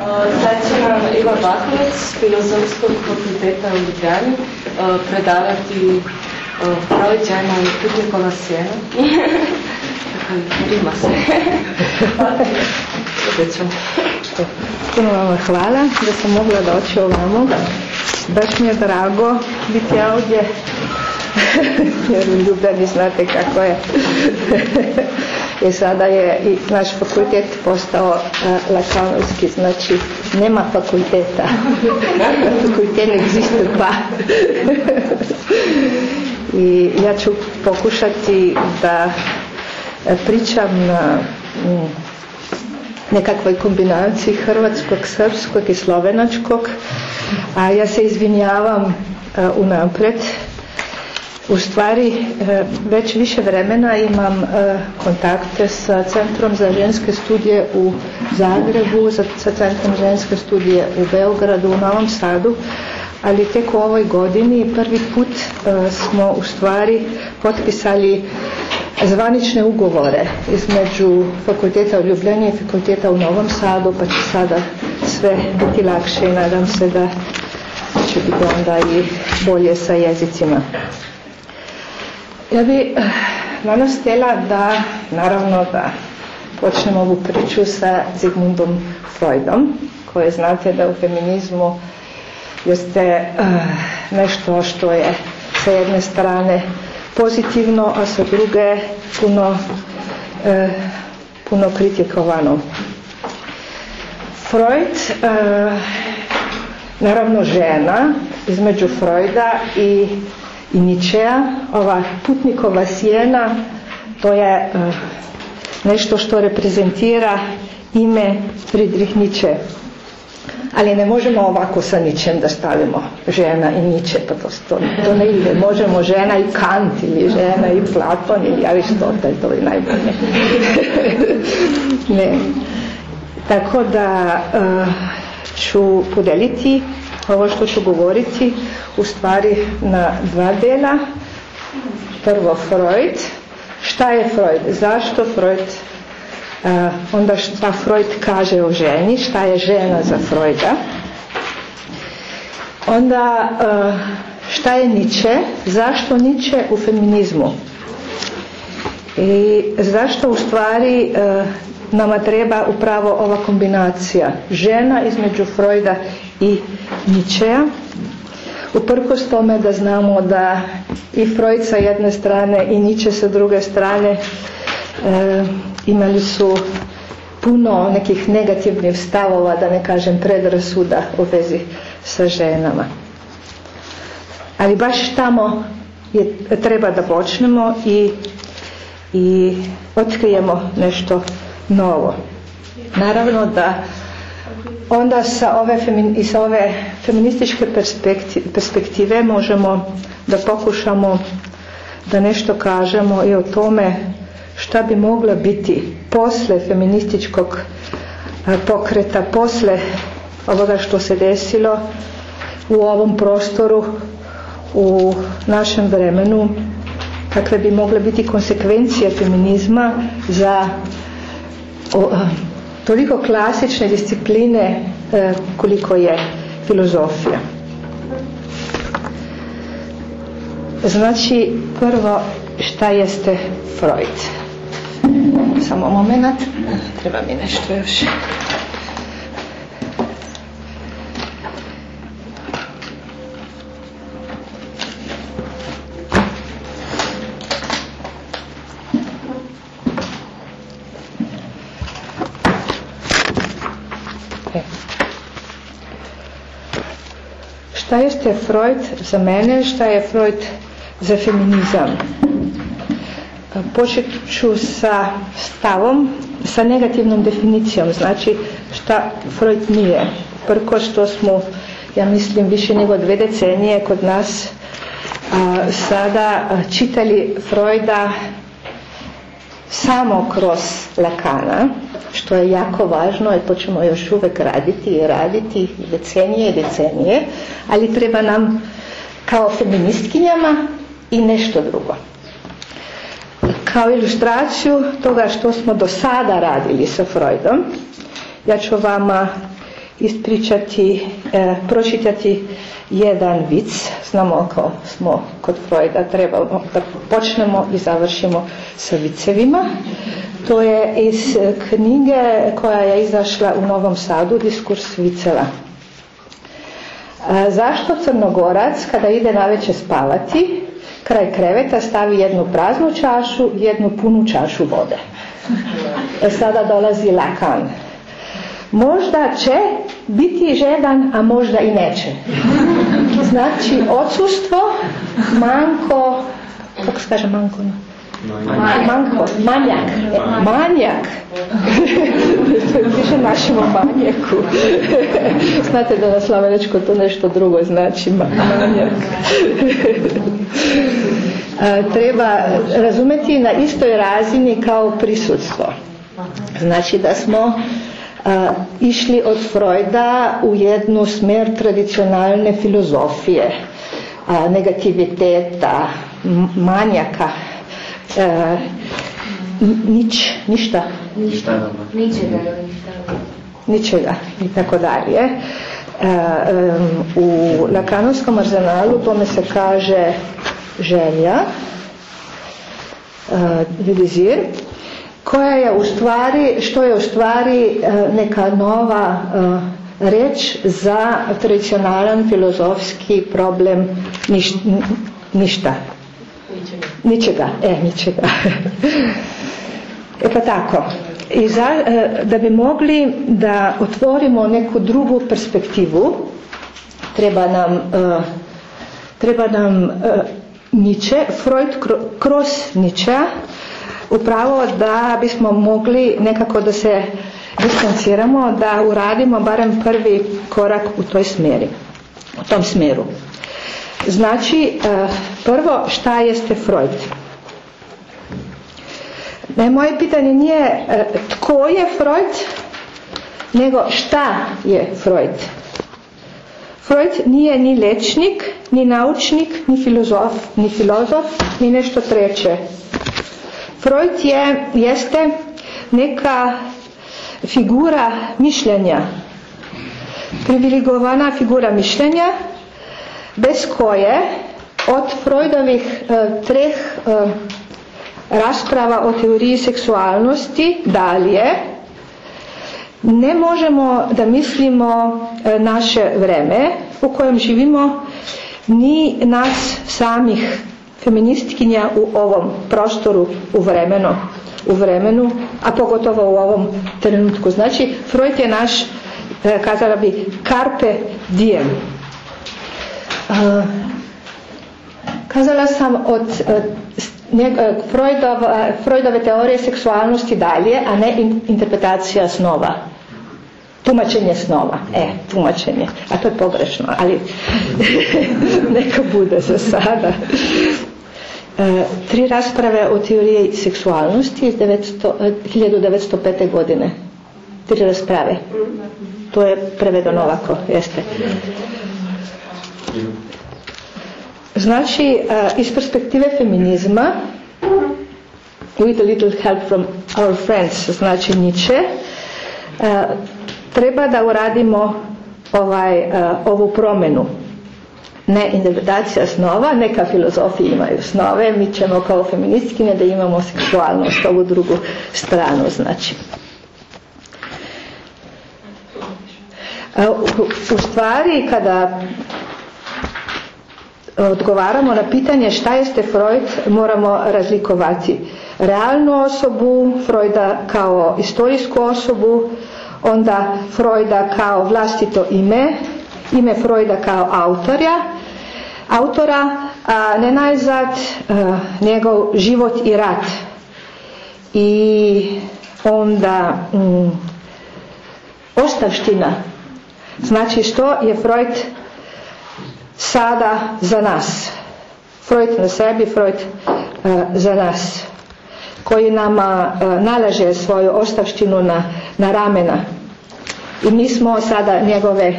Nam Iva Bakovac s Filozofskog fakulteta u Ljubljani predavati Freud, žena i Putnikova sjena. Rima se. Vam hvala da sam mogla doći ovamo. Baš mi je drago biti ovdje jer u Ljubljani znate kako je. I sada je i naš fakultet postao lakanovski, znači nema fakulteta. Fakultet ne existe pa. I ja ću pokušati da pričam na nekakvoj kombinaciji hrvatskog, srpskog i slovenačkog, a ja se izvinjavam unaprijed u stvari već više vremena imam kontakte sa Centrom za ženske studije u Zagrebu, sa Centrom ženske studije u Beogradu, u Novom Sadu, ali tek u ovoj godini prvi put smo u stvari potpisali zvanične ugovore između fakulteta u Ljubljani i fakulteta u Novom Sadu, pa će sada sve biti lakše i nadam se da će biti onda i bolje sa jezicima. Ja bi danas htjela da, naravno da počnemo ovu priču sa Zigmundom Freudom, koje znate da u feminizmu jeste nešto što je sa jedne strane pozitivno, a sa druge puno, puno kritikovano. Freud, naravno žena, između Freuda i i Ničeja, ova putnikova sjena, to je nešto što reprezentira ime Friedrich Nietzsche. Ali ne možemo ovako sa ničem da stavimo žena i Nietzsche, pa to, to, to ne ide. Možemo žena i Kant ili žena i Platon ili Aristotel, to je najbolje. ne. Tako da ću podeliti ovo što ću govoriti u stvari na dva dela. Prvo Freud. Šta je Freud? Zašto Freud? Uh, onda šta Freud kaže o ženi, šta je žena za Freuda. Onda uh, šta je Nietzsche, zašto Nietzsche u feminizmu. I zašto u stvari uh, nama treba upravo ova kombinacija žena između Freuda i Nietzschea uprkos tome da znamo da i Freud sa jedne strane i Nietzsche sa druge strane e, imali su puno nekih negativnih stavova, da ne kažem predrasuda u vezi sa ženama. Ali baš tamo je, treba da počnemo i, i otkrijemo nešto novo. Naravno da onda sa ove, i sa ove feminističke perspektive možemo da pokušamo da nešto kažemo i o tome šta bi mogla biti posle feminističkog pokreta, posle ovoga što se desilo u ovom prostoru, u našem vremenu, kakve bi mogle biti konsekvencije feminizma za toliko klasične discipline e, koliko je filozofija. Znači, prvo šta jeste Freud? Samo moment, treba mi nešto još. Jeste Freud za mene, šta je Freud za feminizam? Počet ću sa stavom, sa negativnom definicijom, znači šta Freud nije. Prko što smo, ja mislim, više nego dve decenije kod nas sada čitali Freuda samo kroz Lakana, što je jako važno i to ćemo još uvek raditi i raditi decenije i decenije, ali treba nam kao feministkinjama i nešto drugo. Kao ilustraciju toga što smo do sada radili sa Freudom, ja ću vama ispričati, e, pročitati jedan vic. Znamo ako smo kod Freuda trebamo da počnemo i završimo sa vicevima. To je iz knjige koja je izašla u Novom Sadu, Diskurs viceva. E, zašto Crnogorac kada ide naveče spavati, kraj kreveta stavi jednu praznu čašu i jednu punu čašu vode? E, sada dolazi Lakan. Možda će biti žedan, a možda i neće. Znači, odsustvo, manko, kako se kaže manko? Manko, manjak, manjak. Više našemo manjaku. Znate da na slavenečko to nešto drugo znači manjak. Treba razumeti na istoj razini kao prisutstvo. Znači da smo išli od Freuda u jednu smer tradicionalne filozofije, negativiteta, manjaka, nič, ništa. Ništa. Ničega. Ničega i tako dalje. U Lakanovskom arzenalu tome se kaže želja, ljudizir, koja je u stvari, što je u stvari neka nova reč za tradicionalan filozofski problem ništa. Ničega, e, ničega. E pa tako, za, da bi mogli da otvorimo neku drugu perspektivu, treba nam, treba nam Niče, Freud kroz Niče, upravo da bismo mogli nekako da se distanciramo, da uradimo barem prvi korak u toj smjeri, u tom smjeru. Znači, prvo šta jeste Freud? Ne, moje pitanje nije tko je Freud, nego šta je Freud. Freud nije ni lečnik, ni naučnik, ni filozof, ni filozof, ni nešto treće. Freud je, jeste neka figura mišljenja, privilegovana figura mišljenja, bez koje od Freudovih e, treh e, rasprava o teoriji seksualnosti dalje ne možemo da mislimo e, naše vreme u kojem živimo ni nas samih feministkinja u ovom prostoru u vremenu, u vremenu, a pogotovo u ovom trenutku. Znači, Freud je naš, kazala bi, carpe diem. Kazala sam od Freudova, Freudove teorije seksualnosti dalje, a ne interpretacija snova. Tumačenje snova. E, tumačenje. A to je pogrešno, ali neka bude za sada. E, tri rasprave o teoriji seksualnosti iz 900, 1905. godine. Tri rasprave. To je prevedeno ovako, jeste. Znači, iz perspektive feminizma, with a little help from our friends, znači Nietzsche, treba da uradimo ovaj, ovu promjenu. Ne interpretacija snova, neka filozofije imaju snove, mi ćemo kao feministkinje da imamo seksualnost, ovu drugu stranu, znači. U stvari, kada odgovaramo na pitanje šta jeste Freud, moramo razlikovati realnu osobu, Freuda kao istorijsku osobu, onda Freuda kao vlastito ime, ime Freuda kao autorja, autora, a ne najzad njegov život i rat. I onda mm, ostavština, znači što je Freud sada za nas. Freud na sebi, Freud za nas koji nama nalaže svoju ostavštinu na, na ramena i mi smo sada njegove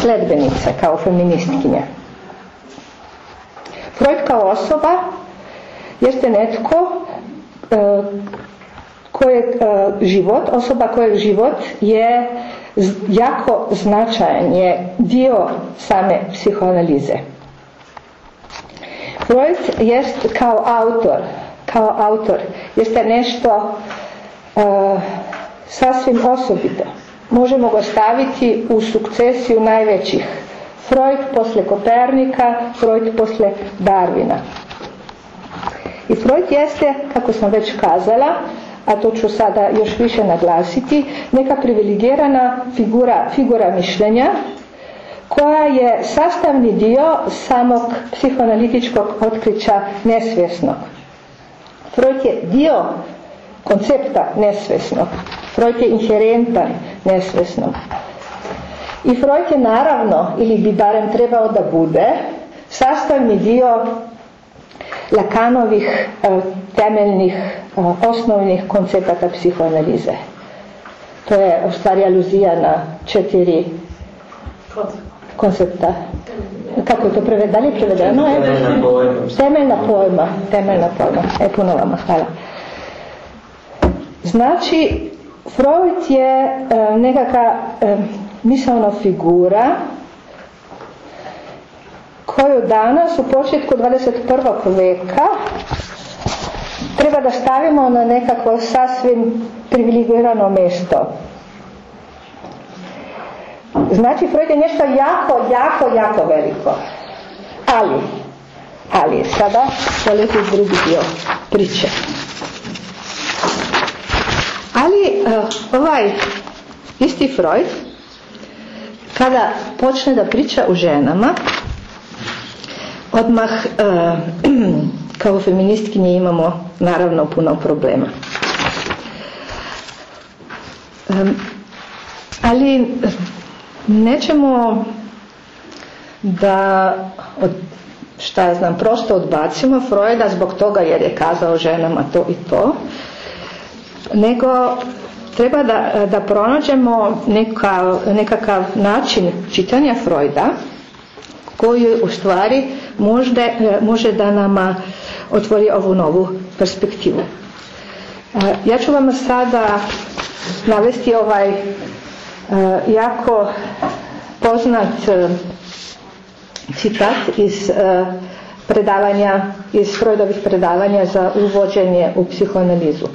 sledbenice kao feministkinje. Freud kao osoba jeste netko kojeg život, osoba kojeg život je jako značajan je dio same psihoanalize. Freud jest kao autor, kao autor jeste nešto uh, sasvim osobito. Možemo ga staviti u sukcesiju najvećih. Freud posle Kopernika, Freud posle Darwina. I Freud jeste, kako sam već kazala, a to ću sada još više naglasiti, neka privilegirana figura, figura mišljenja koja je sastavni dio samog psihoanalitičkog otkrića nesvjesnog. Freud je dio koncepta nesvjesnog. Freud je inherentan nesvjesnog. I Freud je naravno, ili bi barem trebao da bude, sastavni dio Lakanovih e, temeljnih, e, osnovnih koncepata psihoanalize. To je u stvari aluzija na četiri koncepta. Kako je to prevedeno? Da li je prevedeno? Temeljna pojma. Temeljna pojma. Temeljna pojma. E, puno vama hvala. Znači, Freud je nekakva e, misalna figura koju danas u početku 21. veka treba da stavimo na nekako sasvim privilegirano mjesto. Znači, Freud je nešto jako, jako, jako veliko. Ali, ali sada poleti drugi dio priče. Ali uh, ovaj isti Freud kada počne da priča o ženama odmah uh, kao feministkinje imamo naravno puno problema. Um, ali nećemo da od, šta ja znam, prosto odbacimo Freuda zbog toga jer je kazao ženama to i to, nego treba da, da pronađemo neka, nekakav način čitanja Freuda koji u stvari možde, može da nama otvori ovu novu perspektivu. Ja ću vam sada navesti ovaj jako poznat citat iz predavanja, iz Freudovih predavanja za uvođenje u psihoanalizu.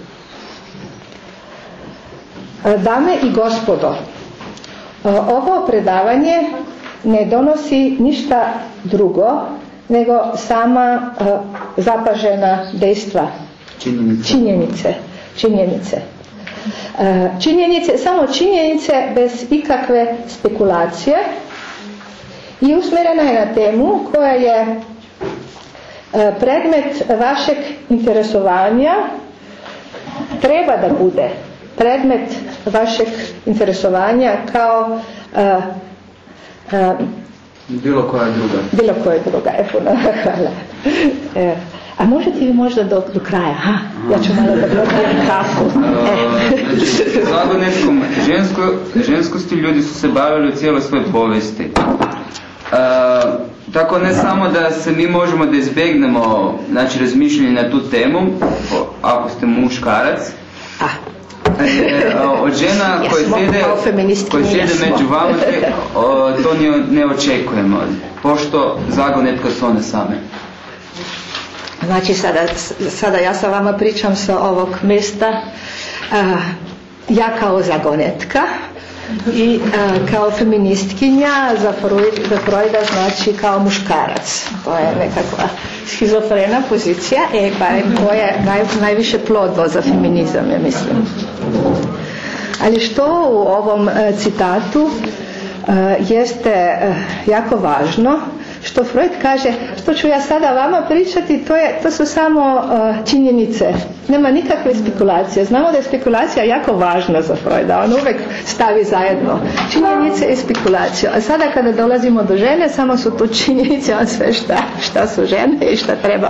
Dame i gospodo, ovo predavanje ne donosi ništa drugo nego sama zapažena dejstva, Činjenica. činjenice, činjenice. Činjenice, samo činjenice bez ikakve spekulacije i usmjerena je na temu koja je predmet vašeg interesovanja treba da bude predmet vašeg interesovanja kao Bilo koja druga. bilo koje druga. E, puno hvala. E, a možete vi možda do, do kraja? Ha? Ja ću malo da blokiram kafu. E. Znači, zagonetkom žensko, ženskosti ljudi su se bavili u cijeloj svojoj povijesti. E, tako ne samo da se mi možemo da izbjegnemo znači, razmišljanje na tu temu, ako ste muškarac, od žena koje sjede, koje sjede među vama, to ne, očekujemo, pošto zagonetka su one same. Znači sada, sada ja sa vama pričam sa ovog mjesta ja kao zagonetka i a, kao feministkinja za, Freud, za Freuda znači kao muškarac. To je nekakva schizofrena pozicija, e, barem to je naj, najviše plodno za feminizam, ja mislim. Ali što u ovom e, citatu e, jeste e, jako važno, što Freud kaže, što ću ja sada vama pričati, to, je, to su samo e, činjenice. Nema nikakve spekulacije. Znamo da je spekulacija jako važna za Freuda. On uvek stavi zajedno činjenice i spekulacije. A sada kada dolazimo do žene, samo su tu činjenice, on sve šta, šta su žene i šta treba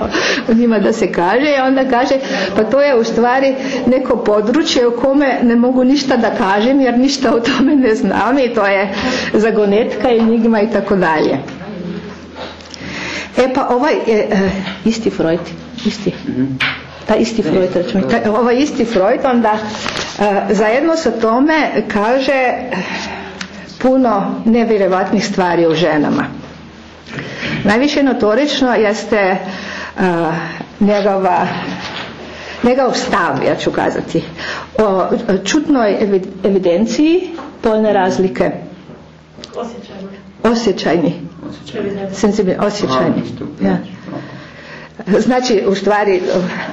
u njima da se kaže. I onda kaže, pa to je u stvari neko područje u kome ne mogu ništa da kažem jer ništa o tome ne znam i to je zagonetka, enigma i tako dalje. E pa ovaj je e, isti Freud, isti. Ta isti Freud, računaj, taj- ovaj isti Freud onda e, zajedno sa tome kaže puno nevjerojatnih stvari u ženama. Najviše notorično jeste njegova njegov stav, ja ću kazati, o čutnoj evidenciji polne razlike. Osjećajni. Osjećajni. Osjećajni. Ja. Znači, u stvari,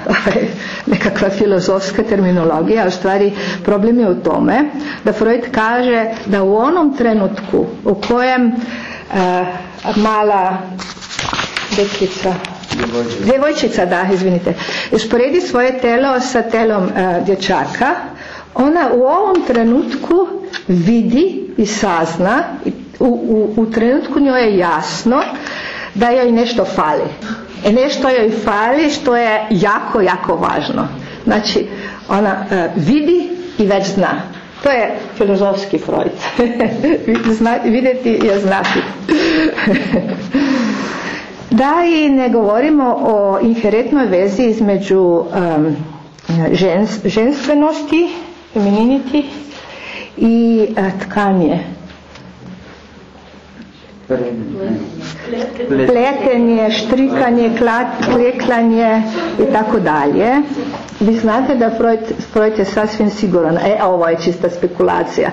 ovaj, nekakva filozofska terminologija, u stvari problem je u tome da Freud kaže da u onom trenutku u kojem uh, mala deklica djevojčica, da, izvinite, usporedi svoje telo sa telom uh, dječaka, ona u ovom trenutku vidi i sazna, u, u, u trenutku njoj je jasno da joj nešto fali. E nešto joj fali što je jako, jako važno. Znači, ona uh, vidi i već zna. To je filozofski Freud. Zna, vidjeti je znati. da i ne govorimo o inherentnoj vezi između um, žens, ženstvenosti, femininity i uh, tkanje pletenje, štrikanje, kleklanje i tako dalje. Vi znate da Freud, Freud je sasvim siguran, e, ovo je čista spekulacija,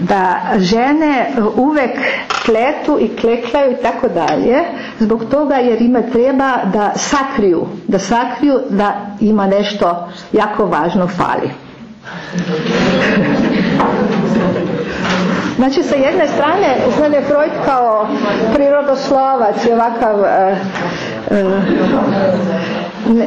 da žene uvek kletu i kleklaju i tako dalje, zbog toga jer ima treba da sakriju, da sakriju da ima nešto jako važno fali. Znači sa jedne strane je Freud kao prirodoslovac i ovakav uh, uh,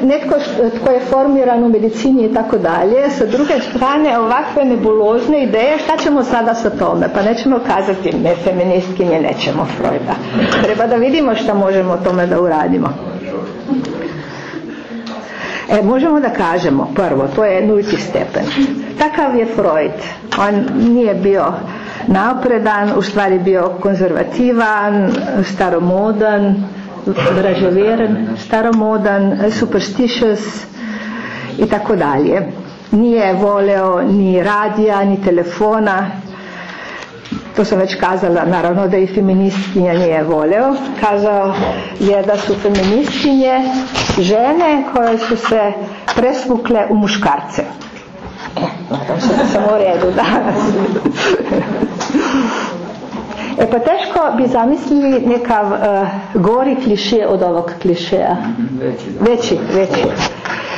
netko tko je formiran u medicini i tako dalje, sa druge strane ovakve nebulozne ideje, šta ćemo sada sa tome? Pa nećemo kazati ne feministkinje, nećemo Freuda. Treba da vidimo šta možemo tome da uradimo. E, možemo da kažemo, prvo, to je nulti stepen. Takav je Freud. On nije bio napredan, u stvari bio konzervativan, staromodan, vražovjeren, staromodan, superstitious i tako dalje. Nije voleo ni radija, ni telefona, to sam već kazala, naravno da i feministkinja nije voleo. Kazao je da su feministkinje žene koje su se presvukle u muškarce. Nadam se da sam u redu danas. E pa teško bi zamislili nekav uh, gori kliše od ovog klišeja. Veći, veći.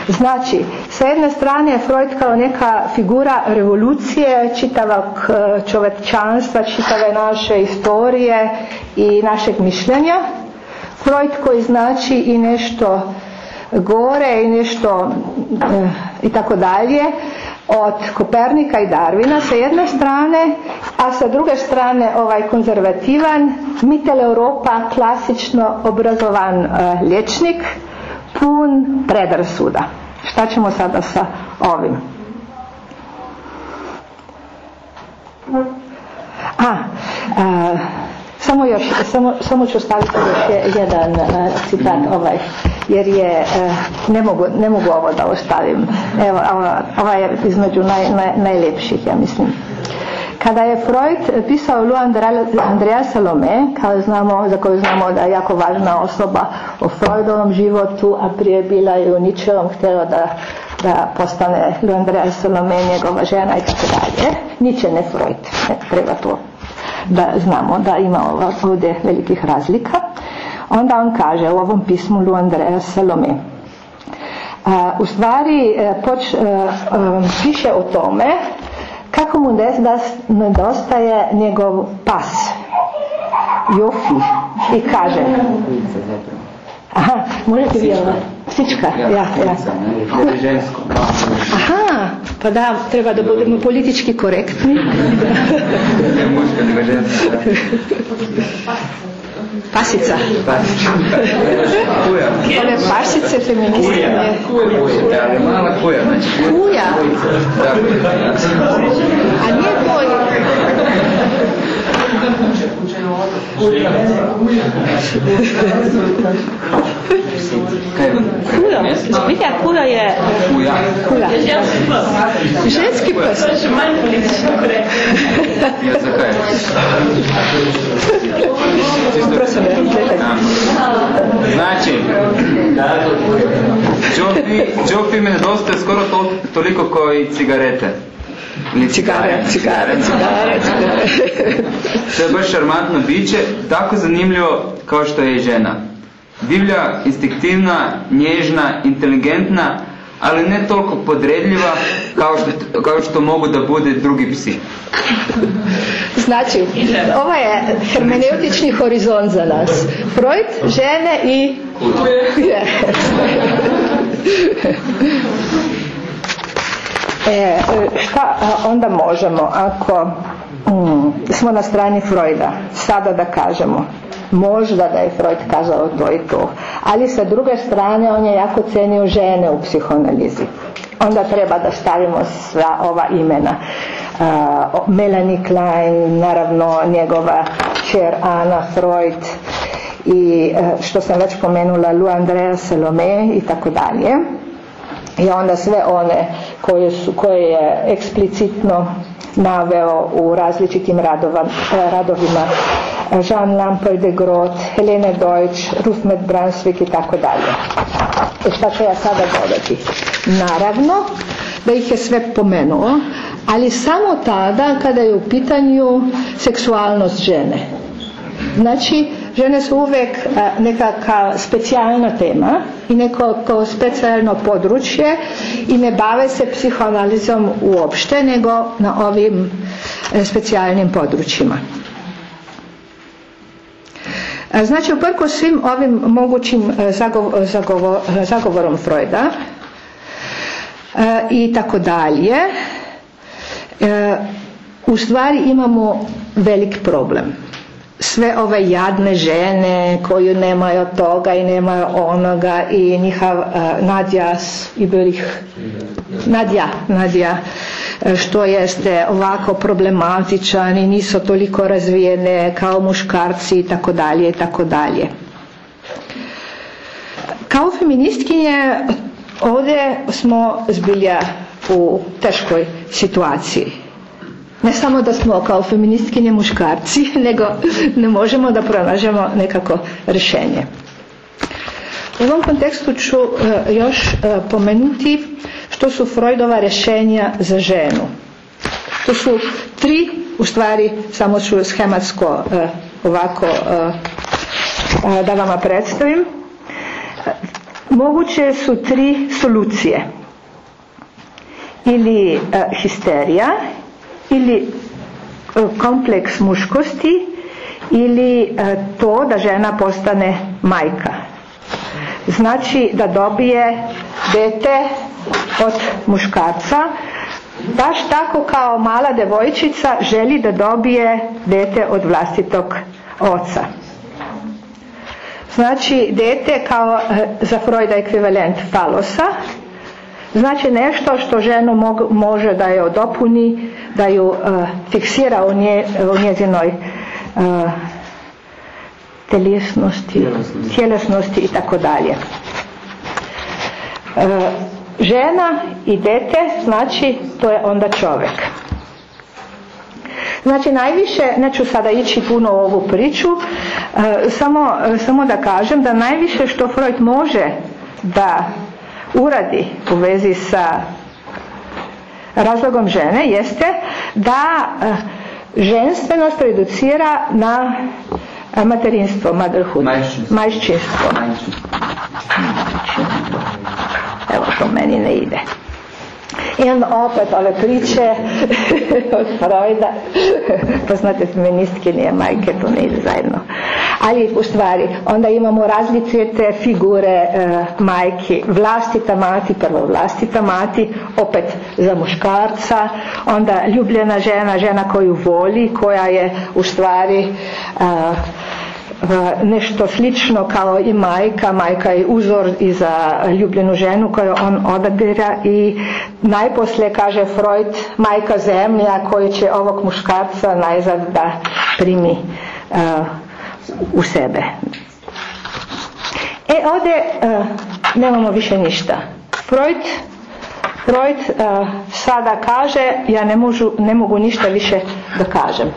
Znači, sa jedne strane je Freud kao neka figura revolucije čitavog uh, čovečanstva, čitave naše istorije i našeg mišljenja. Freud koji znači i nešto gore i nešto uh, i tako dalje od Kopernika i Darvina sa jedne strane, a sa druge strane ovaj konzervativan, Mitel Europa, klasično obrazovan uh, liječnik, pun predrasuda. Šta ćemo sada sa ovim? A, a samo još, samo, samo ću staviti još jedan a, citat ovaj jer je, ne mogu, ne mogu ovo da ostavim. Evo, ova, ova je između naj, naj, najljepših, ja mislim. Kada je Freud pisao Lu Andrea Salome, kao znamo, za koju znamo da je jako važna osoba o Freudovom životu, a prije bila je u ničevom htjela da, da postane Lu Andrea Salome, njegova žena i tako dalje. Niče ne Freud, ne, treba to da znamo da ima ovdje velikih razlika. Onda on kaže u ovom pismu Lu Andrea Salome, a, u stvari e, poč, a, e, a, piše o tome kako mu nedostaje njegov pas Jofi. I kaže aha, možete ovo Psička, ja, ja. ja. Žensko. Aha, pa da, treba, da budemo politički korektni. Ne muška, nego ženska. Ja. Pasica. Pasica. Kuja. One pasice feministkinje. Kuja. Kuja. Kuja. Kuja. Kuja. Kuja. Kuja. Kuja. Kuja. Kuja. Kuja. Kuja. Hudo. Vidite, hudo je... Huda. Huda. Ženski pes. To je še manj politično prej. Ja, zakaj? Prosim, Znači, džopi, džopi me dosta skoro to, toliko kot cigarete. Ili Cigare, cigare, cigare, cigare. To je baš šarmantno biće, tako zanimljivo kao što je i žena. Divlja, instinktivna, nježna, inteligentna, ali ne toliko podredljiva kao što, kao što mogu da bude drugi psi. Znači, ovo je hermeneutični horizont za nas. Freud, žene i... E, šta a, onda možemo ako mm, smo na strani Freuda, sada da kažemo, možda da je Freud kazao to i to, ali sa druge strane on je jako cenio žene u psihoanalizi. Onda treba da stavimo sva ova imena. Uh, Melanie Klein, naravno njegova čer Ana Freud i uh, što sam već pomenula Lou Andrea Salome i tako dalje i onda sve one koje, su, koje je eksplicitno naveo u različitim radova, radovima Jean Lampert de Groot, Helene Deutsch, Ruth Med Brunswick i tako dalje. E šta ću ja sada dodati? Naravno da ih je sve pomenuo, ali samo tada kada je u pitanju seksualnost žene. Znači, žene su uvijek nekakva specijalna tema i neko specijalno područje i ne bave se psihoanalizom uopšte, nego na ovim e, specijalnim područjima. Znači, uprko svim ovim mogućim e, zagovo, zagovo, zagovorom Freuda e, i tako dalje, u stvari imamo velik problem sve ove jadne žene koju nemaju toga i nemaju onoga i njihov uh, Nadja i ih Nadja, Nadja što jeste ovako problematičan i nisu toliko razvijene kao muškarci i tako dalje i tako dalje. Kao feministkinje ovdje smo zbilja u teškoj situaciji ne samo da smo kao feministkinje muškarci, nego ne možemo da pronađemo nekako rješenje. U ovom kontekstu ću uh, još uh, pomenuti što su Freudova rješenja za ženu. To su tri, u stvari samo ću schematsko uh, ovako da vama predstavim. Moguće su tri solucije. Ili histerija, ili kompleks muškosti ili to da žena postane majka. Znači da dobije dete od muškarca, baš tako kao mala devojčica želi da dobije dete od vlastitog oca. Znači dete kao za Freuda ekvivalent falosa, znači nešto što ženu mog, može da je dopuni, da ju uh, fiksira u, nje, u njezinoj uh, teljesnosti, tjelesnosti i tako dalje. Uh, žena i dete, znači to je onda čovjek. Znači najviše, neću sada ići puno u ovu priču, samo, samo da kažem da najviše što Freud može da uradi u vezi sa razlogom žene jeste da ženstvenost reducira na materinstvo, motherhood, majšćinstvo. Evo to meni ne ide. I onda opet ove priče od Freuda, poznate feministke nije majke, to ne zajedno. Ali u stvari, onda imamo različite figure e, majki, vlastita mati, prvo vlastita mati, opet za muškarca, onda ljubljena žena, žena koju voli, koja je u stvari e, nešto slično kao i majka, majka je uzor i za ljubljenu ženu koju on odabira i najposlije kaže Freud majka zemlja koji će ovog muškarca najzad da primi uh, u sebe. E, ovdje nemamo više ništa. Freud, Freud e, sada kaže, ja ne, možu, ne mogu ništa više da kažem.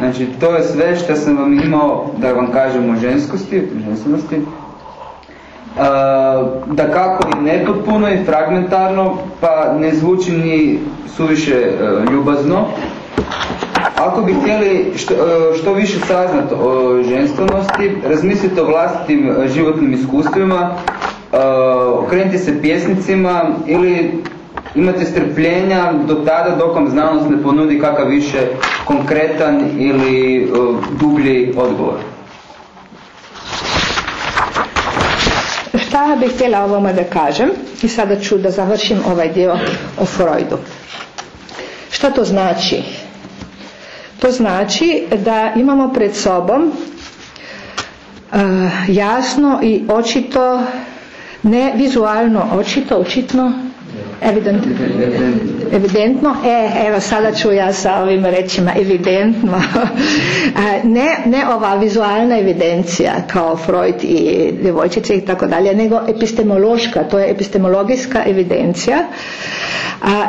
Znači, to je sve što sam vam imao da vam kažem o ženskosti, ženskosti. E, da kako i nepotpuno i fragmentarno, pa ne zvuči ni suviše e, ljubazno. Ako bi htjeli što, e, što više saznati o ženstvenosti, razmislite o vlastitim životnim iskustvima, e, okrenite se pjesnicima ili imate strpljenja do tada dok vam znanost ne ponudi kakav više konkretan ili dublji odgovor. Šta bih htjela ovome da kažem i sada ću da završim ovaj dio o Freudu. Šta to znači? To znači da imamo pred sobom uh, jasno i očito, ne vizualno očito, očitno, evident, evidentno, e, evo sada ću ja sa ovim rečima evidentno, ne, ne ova vizualna evidencija kao Freud i djevojčice i tako dalje, nego epistemološka, to je epistemologijska evidencija,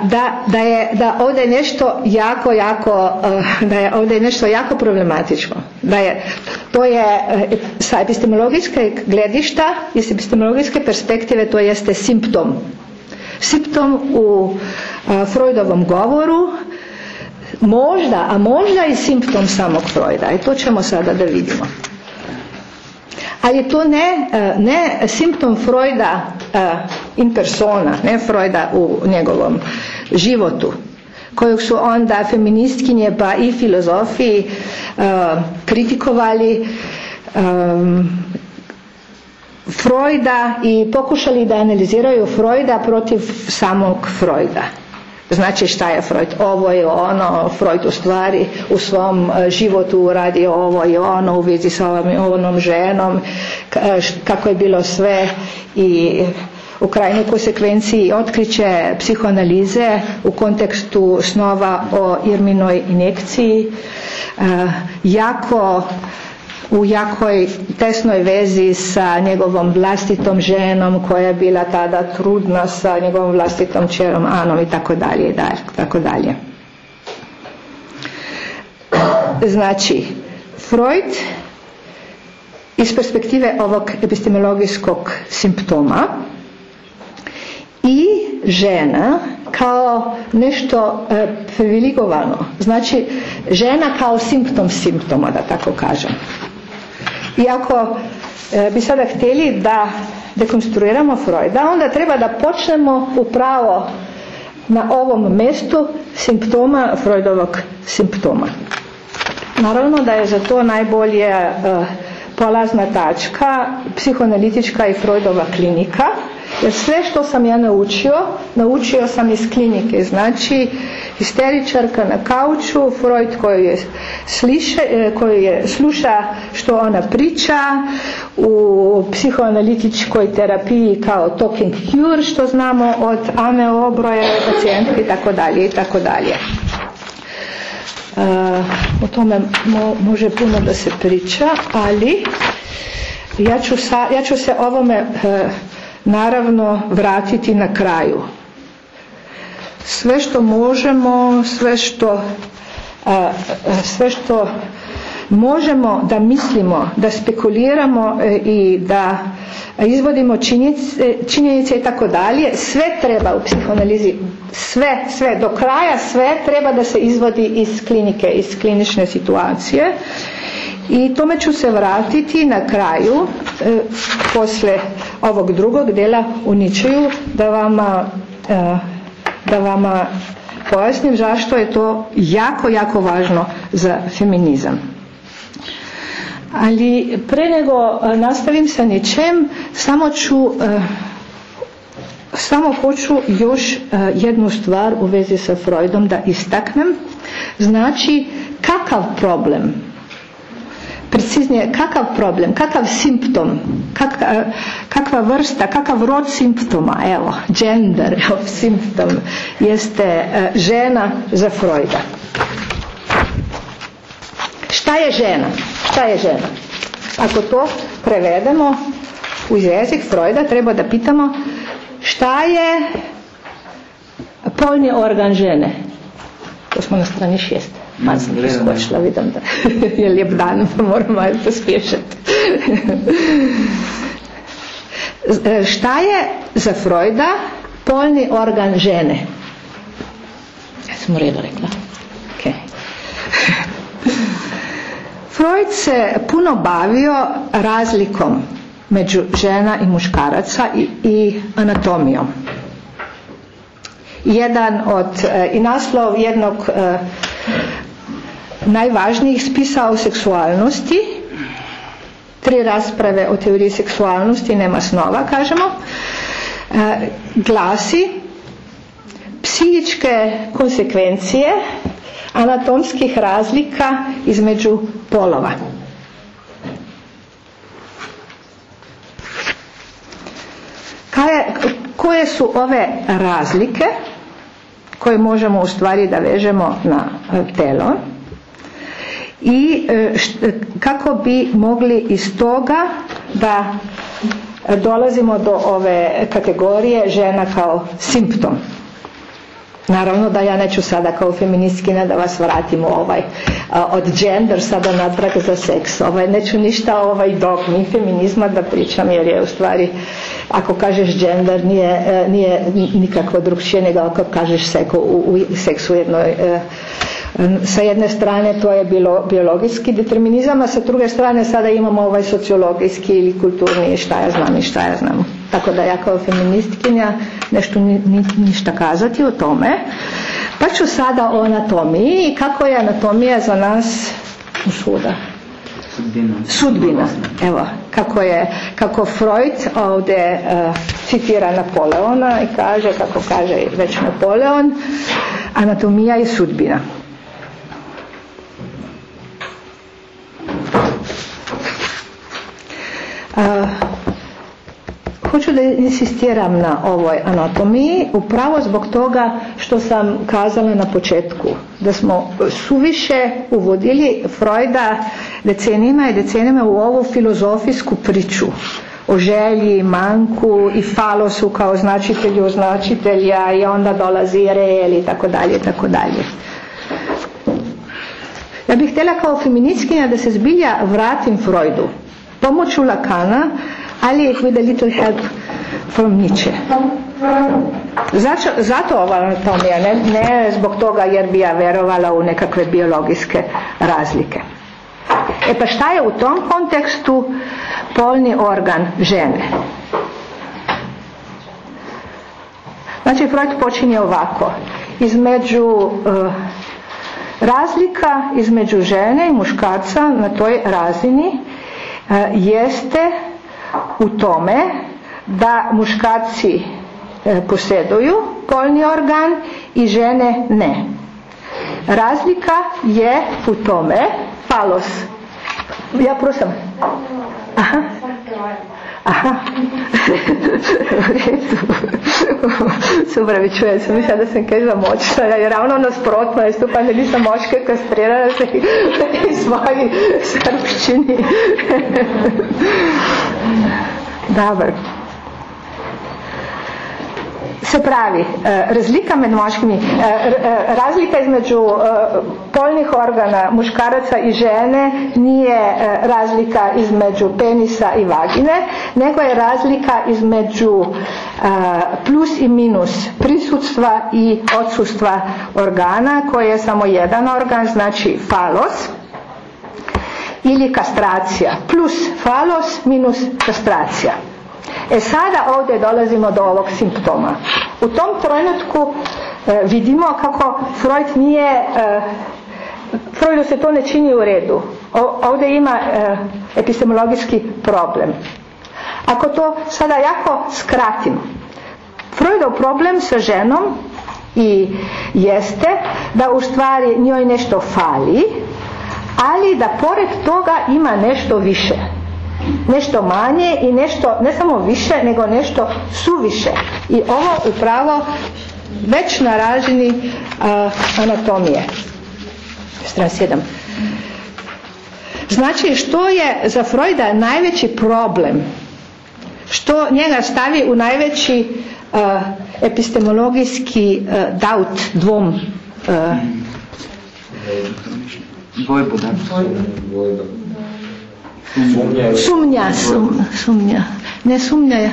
da, da je da ovdje nešto jako, jako, da je ovdje nešto jako problematično. Da je, to je sa epistemologijske gledišta, iz epistemologijske perspektive to jeste simptom Simptom u Freudovom govoru, možda, a možda i simptom samog Freuda. I to ćemo sada da vidimo. Ali to ne, ne simptom Freuda in persona, ne Freuda u njegovom životu, kojeg su onda feministkinje pa i filozofi kritikovali Freuda i pokušali da analiziraju Freuda protiv samog Freuda. Znači šta je Freud? Ovo je ono, Freud u stvari u svom e, životu radi ovo i ono u vezi sa ovom, ovom ženom, kako je bilo sve i u krajnjoj konsekvenciji otkriće psihoanalize u kontekstu snova o Irminoj injekciji, e, jako u jakoj tesnoj vezi sa njegovom vlastitom ženom koja je bila tada trudna sa njegovom vlastitom čerom Anom i tako dalje i tako dalje. Znači, Freud iz perspektive ovog epistemologijskog simptoma i žena kao nešto e, privilegovano. Znači, žena kao simptom simptoma, da tako kažem. Iako e, bi sada htjeli da dekonstruiramo Freuda, onda treba da počnemo upravo na ovom mjestu simptoma Freudovog simptoma. Naravno da je za to najbolje e, polazna tačka psihoanalitička i Freudova klinika, jer sve što sam ja naučio, naučio sam iz klinike. Znači, histeričarka na kauču, Freud koji je, sliše, e, koji je sluša što ona priča, u psihoanalitičkoj terapiji kao talking cure, što znamo od Ame Obroje, pacijentke i tako dalje i tako dalje. E, o tome može puno da se priča, ali ja ću, sa, ja ću se ovome e, naravno vratiti na kraju. Sve što možemo, sve što, sve što možemo da mislimo, da spekuliramo e, i da izvodimo činjenice, činjenice i tako dalje, sve treba u psihoanalizi, sve, sve, do kraja sve treba da se izvodi iz klinike, iz klinične situacije i tome ću se vratiti na kraju e, posle ovog drugog dela u ničeju da vama e, da vama pojasnim zašto je to jako, jako važno za feminizam. Ali pre nego e, nastavim sa ničem, samo ću samo hoću još jednu stvar u vezi sa Freudom da istaknem. Znači, kakav problem preciznije kakav problem, kakav simptom, kakva vrsta, kakav rod simptoma, evo, gender of simptom, jeste e, žena za Freuda. Šta je žena? Šta je žena? Ako to prevedemo u jezik Freuda, treba da pitamo šta je polni organ žene. To smo na strani šest. Malo sam preskočila, vidim da je lijep dan, pa moram malo pospješati. šta je za Freuda polni organ žene? Ja sam u redu rekla. Okay. Freud se puno bavio razlikom među žena i muškaraca i, i anatomijom. Jedan od, i naslov jednog najvažnijih spisa o seksualnosti, tri rasprave o teoriji seksualnosti, nema snova, kažemo, glasi psihičke konsekvencije anatomskih razlika između polova. koje su ove razlike koje možemo u stvari da vežemo na telo i kako bi mogli iz toga da dolazimo do ove kategorije žena kao simptom. Naravno da ja neću sada kao feministkinja da vas vratim u ovaj od gender sada natrag za seks. Ovaj, neću ništa ovaj dogmi feminizma da pričam jer je u stvari ako kažeš gender nije, nije nikakvo drugčije nego ako kažeš seko, u, u seksu jednoj sa jedne strane to je bilo biologijski determinizam, a sa druge strane sada imamo ovaj sociologijski ili kulturni šta ja znam i šta ja znam. Tako da ja kao feministkinja nešto ni, ni, ništa kazati o tome. Pa ću sada o anatomiji i kako je anatomija za nas svuda. Sudbina. Sudbina. Evo, kako je, kako Freud ovdje uh, citira Napoleona i kaže, kako kaže već Napoleon, anatomija je sudbina. Hoću da insistiram na ovoj anatomiji upravo zbog toga što sam kazala na početku da smo suviše uvodili Freuda decenijima i decenijima u ovu filozofijsku priču o želji, manku i falosu kao značitelju označitelja i onda dolazi reel i tako dalje tako dalje. Ja bih htjela kao feministkinja da se zbilja vratim Freudu pomoću Lakana ali with a little help from Nietzsche. Zato, zato ova anatomija, ne, ne zbog toga jer bi ja verovala u nekakve biologijske razlike. E pa šta je u tom kontekstu polni organ žene? Znači Freud počinje ovako. Između uh, razlika između žene i muškarca na toj razini jeste u tome da muškarci e, posjeduju polni organ i žene ne. Razlika je u tome falos. Ja prosim. Aha. Aha. se upravičujem, sem mislila, da sem kaj zamočila. Ja, je ravno nasprotno, jaz upam, da nisem moške kastrirala se v tej svoji srbščini. Dobro. Se pravi, razlika med moškimi, razlika između polnih organa muškaraca i žene nije razlika između penisa i vagine, nego je razlika između plus i minus prisutstva i odsustva organa, koji je samo jedan organ, znači falos, ili kastracija. Plus falos minus kastracija. E sada ovdje dolazimo do ovog simptoma. U tom trenutku e, vidimo kako Freud nije e, Freudu se to ne čini u redu. O, ovdje ima e, epistemologijski problem. Ako to sada jako skratim, Freudov problem sa ženom i jeste da u stvari njoj nešto fali, ali da pored toga ima nešto više nešto manje i nešto ne samo više nego nešto suviše i ovo upravo već na razini uh, anatomije stran 7 Znači što je za Freuda najveći problem? Što njega stavi u najveći uh, epistemologijski uh, doubt, dvom? Uh, Dvojbu, da. Sumnja, sum, sumnja. Ne sumnja je.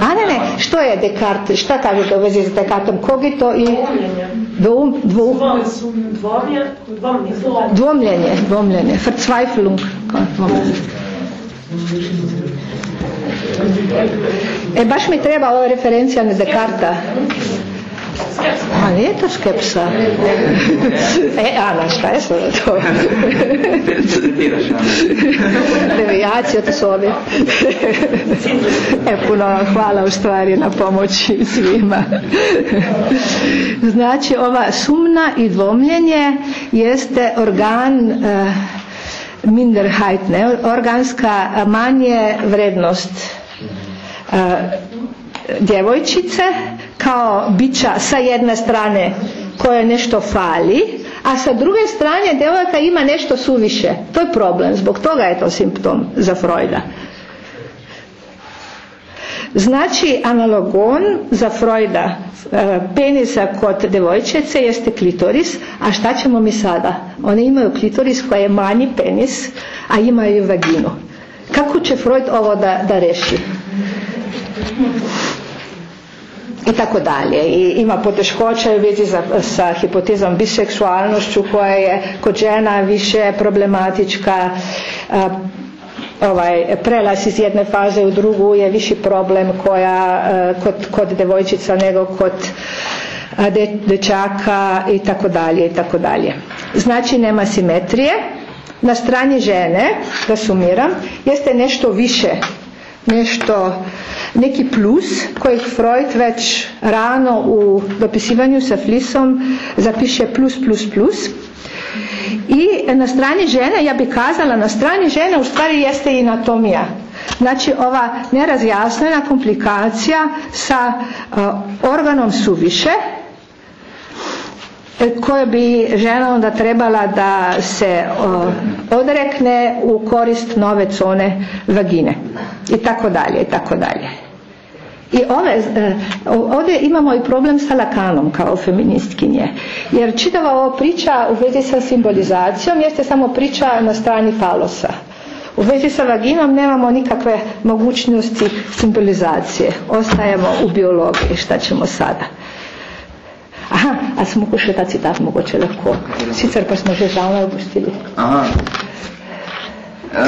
A ne, ne, što je Descartes? Šta kažete u vezi s Descartom? Kogito i dvom, dvom, dvomljenje, dvomljenje, verzweiflung. E, baš mi treba ova referencija na Descarta. A nije to skepsa. E, Ana, šta je sada to? Devijacija to su ovi. E, puno hvala u stvari na pomoći svima. Znači, ova sumna i dvomljenje jeste organ uh, minderheit, ne? organska manje vrednost uh, djevojčice kao bića sa jedne strane koje nešto fali, a sa druge strane djevojka ima nešto suviše. To je problem, zbog toga je to simptom za Freuda. Znači, analogon za Freuda e, penisa kod devojčice jeste klitoris, a šta ćemo mi sada? One imaju klitoris koji je manji penis, a imaju vaginu. Kako će Freud ovo da, da reši? I tako dalje. I ima poteškoća u vezi za, sa hipotezom biseksualnošću koja je kod žena više problematička a, ovaj prelaz iz jedne faze u drugu je viši problem koja a, kod, kod devojčica nego kod a, de, dečaka i tako dalje i tako dalje. Znači nema simetrije. Na strani žene, da sumiram, jeste nešto više, nešto neki plus kojeg Freud već rano u dopisivanju sa flisom zapiše plus plus plus i na strani žene, ja bih kazala na strani žene u stvari jeste i anatomija znači ova nerazjasnena komplikacija sa uh, organom suviše koje bi žena onda trebala da se uh, odrekne u korist nove cone vagine i tako dalje i tako dalje. I ove, uh, ovdje imamo i problem sa Lakanom kao feministkinje, jer čitava ova priča u vezi sa simbolizacijom jeste samo priča na strani falosa. U vezi sa vaginom nemamo nikakve mogućnosti simbolizacije. Ostajemo u biologiji, šta ćemo sada. Aha, a smo mogu še ta citat mogoče lahko. Sicer pa smo že davno opustili. Aha. E,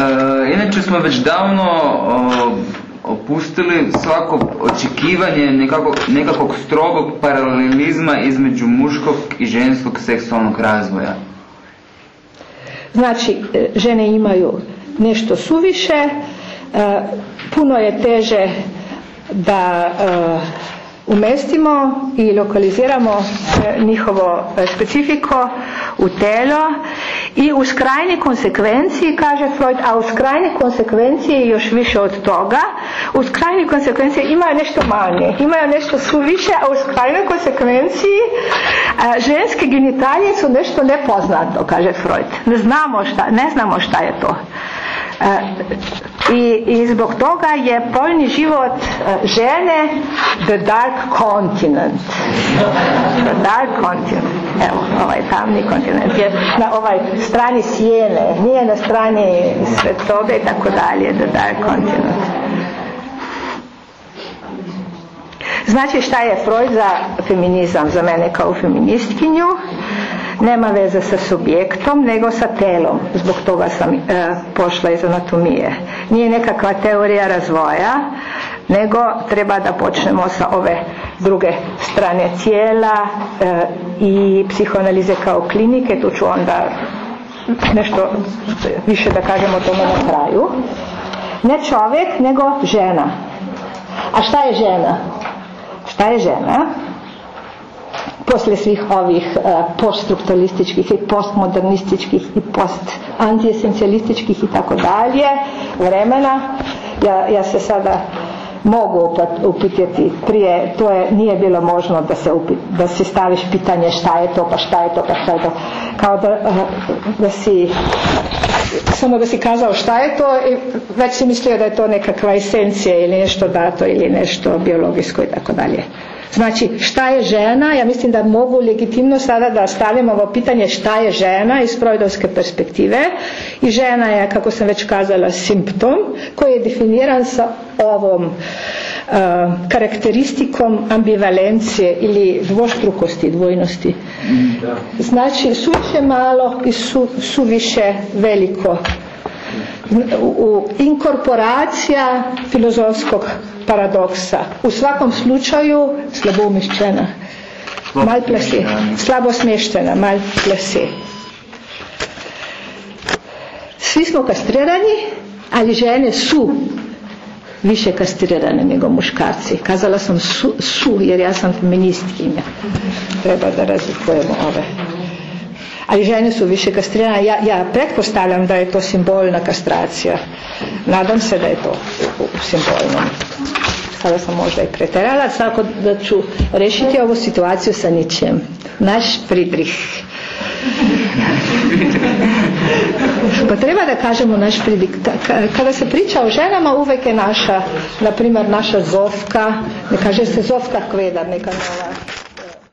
inače smo već davno o, opustili svako očekivanje nekako, nekakvog strogog paralelizma između muškog i ženskog seksualnog razvoja. Znači, žene imaju nešto suviše, puno je teže da umestimo i lokaliziramo njihovo specifiko u telo i u skrajnoj konsekvenciji, kaže Freud, a u skrajnoj konsekvenciji još više od toga, u skrajnoj konsekvenciji imaju nešto manje, imaju nešto suviše, a u skrajnoj konsekvenciji a, ženske genitalije su nešto nepoznato, kaže Freud. Ne znamo šta, ne znamo šta je to. I, I zbog toga je poljni život žene the dark continent. The dark continent. Evo, ovaj tamni kontinent je na ovaj strani sjene, nije na strani svetobe i tako dalje, the dark continent. Znači šta je Freud za feminizam, za mene kao feministkinju? Nema veze sa subjektom nego sa telom. Zbog toga sam e, pošla iz anatomije. Nije nekakva teorija razvoja nego treba da počnemo sa ove druge strane tijela e, i psihoanalize kao klinike. Tu ću onda nešto više da kažemo tome na kraju. Ne čovjek nego žena. A šta je žena? Šta je žena posle svih ovih uh, poststrukturalističkih i postmodernističkih i post-antiesencialističkih i tako dalje vremena. Ja, ja se sada mogu upitati prije, to je, nije bilo možno da se, da si staviš pitanje šta je to, pa šta je to, pa šta je to. Kao da, da si samo da si kazao šta je to i već si mislio da je to nekakva esencija ili nešto dato ili nešto biologijsko i tako dalje. Znači, šta je žena? Ja mislim da mogu legitimno sada da stavimo ovo pitanje šta je žena iz projdovske perspektive i žena je, kako sam već kazala, simptom koji je definiran sa ovom uh, karakteristikom ambivalencije ili dvostrukosti, dvojnosti. Znači, suviše malo i su, suviše veliko. U, inkorporacija filozofskog paradoksa. U svakom slučaju slabo umješćena. Mal plase. Slabo smještena, mal plase. Svi smo kastrirani, ali žene su više kastrirane nego muškarci. Kazala sam su, su jer ja sam feministkinja. Treba da razlikujemo ove. Ali žene su više kastrirane. Ja, ja pretpostavljam da je to simbolna kastracija. Nadam se da je to simbolno. Sada sam možda i preterala, tako da ću rešiti ovu situaciju sa ničem. Naš Friedrich. Pa treba da kažemo naš Friedrich. Kada se priča o ženama, uvek je naša, na primjer, naša Zofka, ne kaže se Zofka Kveda, neka nova